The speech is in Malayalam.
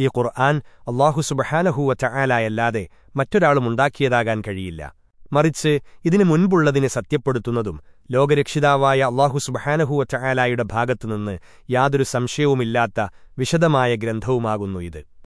ഈ ഖുർആൻ അള്ളാഹു സുബഹാനഹൂവറ്റ ആലായല്ലാതെ മറ്റൊരാളും ഉണ്ടാക്കിയതാകാൻ കഴിയില്ല. മറിച്ച് ഇതിനു മുൻപുള്ളതിനെ സത്യപ്പെടുത്തുന്നതും ലോകരക്ഷിതാവായ അള്ളാഹു സുബഹാനഹൂവറ്റ ആലായുടെ ഭാഗത്തുനിന്ന് യാതൊരു സംശയവുമില്ലാത്ത വിശദമായ ഗ്രന്ഥവുമാകുന്നു ഇത്.